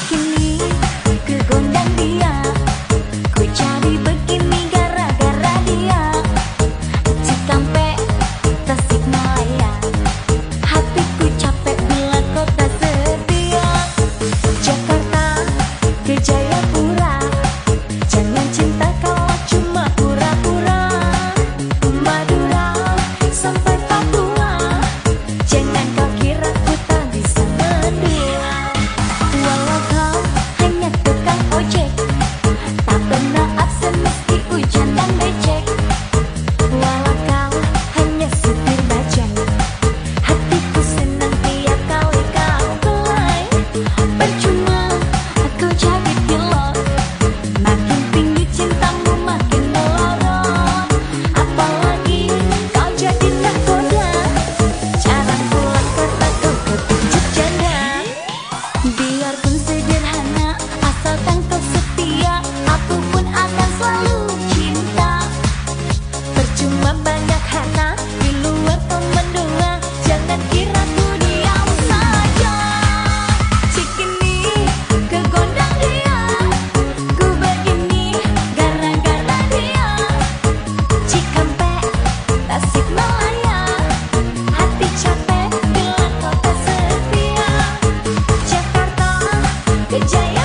asking me Biarpun sederhana Asalkan kau setia Aku pun akan selalu cinta. Percuma DJ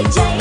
DJ